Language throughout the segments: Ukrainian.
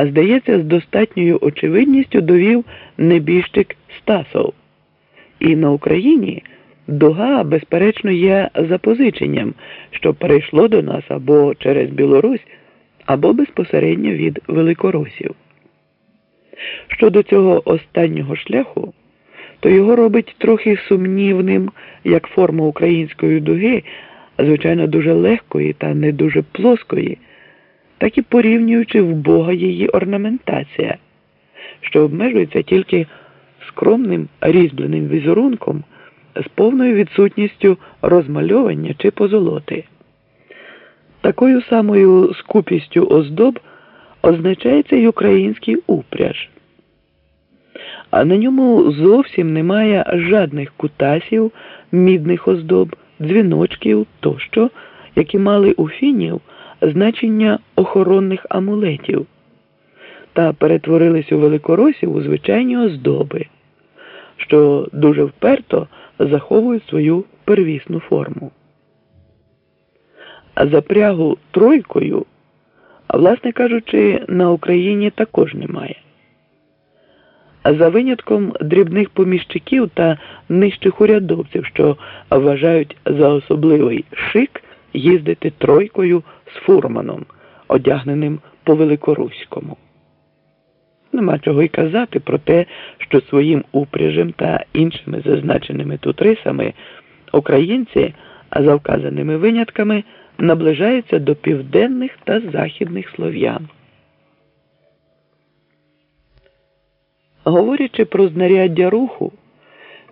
а здається, з достатньою очевидністю довів небіжчик Стасов. І на Україні дуга, безперечно, є запозиченням, що перейшло до нас або через Білорусь, або безпосередньо від великоросів. Щодо цього останнього шляху, то його робить трохи сумнівним як форма української дуги, звичайно, дуже легкої та не дуже плоскої, так і порівнюючи в Бога її орнаментація, що обмежується тільки скромним різьбленим візерунком з повною відсутністю розмальовання чи позолоти. Такою самою скупістю оздоб означається й український упряж. А на ньому зовсім немає жадних кутасів, мідних оздоб, дзвіночків тощо, які мали у фінів значення охоронних амулетів та перетворились у великоросів у звичайні оздоби, що дуже вперто заховують свою первісну форму. А запрягу тройкою, власне кажучи, на Україні також немає. За винятком дрібних поміщиків та нижчих урядовців, що вважають за особливий шик їздити тройкою з фурманом, одягненим по великоруському. Нема чого й казати про те, що своїм упряжем та іншими зазначеними тут рисами українці, а за вказаними винятками, наближаються до південних та західних слов'ян. Говорячи про знаряддя руху,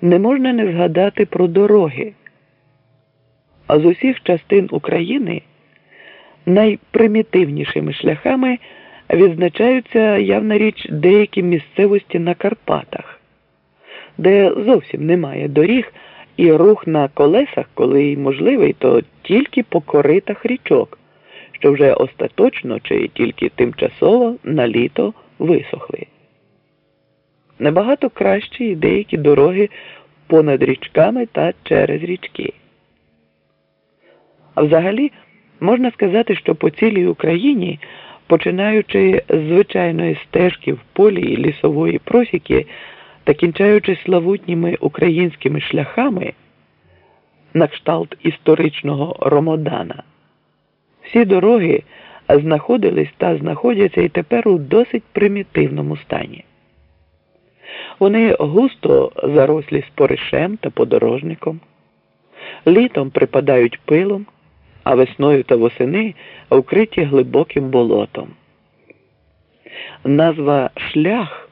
не можна не згадати про дороги. А з усіх частин України найпримітивнішими шляхами відзначаються явна річ деякі місцевості на Карпатах, де зовсім немає доріг, і рух на колесах, коли й можливий, то тільки по коритах річок, що вже остаточно чи тільки тимчасово на літо висохли. Набагато кращі і деякі дороги понад річками та через річки. Взагалі можна сказати, що по цілій Україні, починаючи з звичайної стежки в полі і лісової просіки та кінчаючи славутніми українськими шляхами на кшталт історичного Ромодана, всі дороги знаходились та знаходяться і тепер у досить примітивному стані. Вони густо зарослі споришем та подорожником, літом припадають пилом, а весною та восени вкриті глибоким болотом. Назва шлях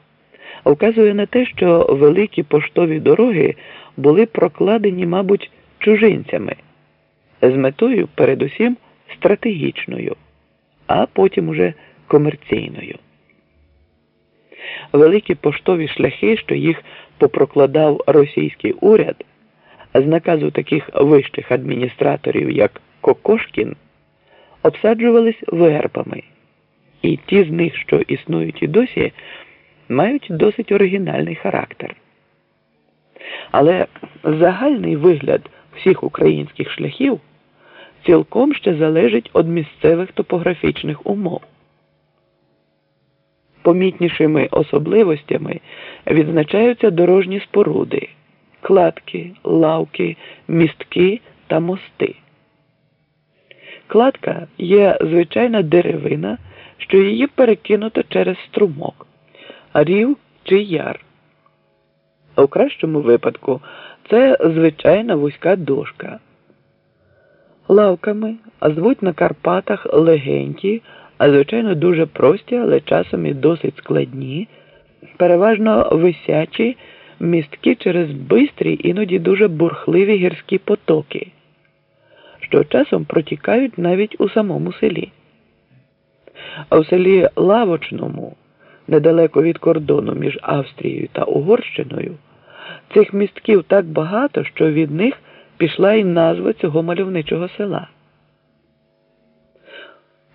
вказує на те, що великі поштові дороги були прокладені, мабуть, чужинцями з метою передусім стратегічною, а потім уже комерційною великі поштові шляхи, що їх попрокладав російський уряд, з наказу таких вищих адміністраторів, як Кокошкін, обсаджувались вербами, і ті з них, що існують і досі, мають досить оригінальний характер. Але загальний вигляд всіх українських шляхів цілком ще залежить від місцевих топографічних умов помітнішими особливостями відзначаються дорожні споруди, кладки, лавки, містки та мости. Кладка є звичайна деревина, що її перекинуто через струмок, рів чи яр. А У кращому випадку це звичайна вузька дошка. Лавками, звуть на Карпатах легенькі а звичайно дуже прості, але часом і досить складні, переважно висячі містки через бистрі, іноді дуже бурхливі гірські потоки, що часом протікають навіть у самому селі. А в селі Лавочному, недалеко від кордону між Австрією та Угорщиною, цих містків так багато, що від них пішла й назва цього мальовничого села.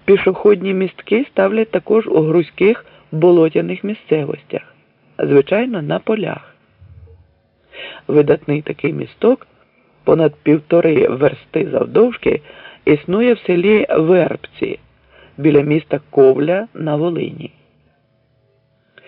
Пішохідні містки ставлять також у грузьких болотяних місцевостях, звичайно, на полях. Видатний такий місток понад півтори версти завдовжки існує в селі Вербці біля міста Ковля на Волині.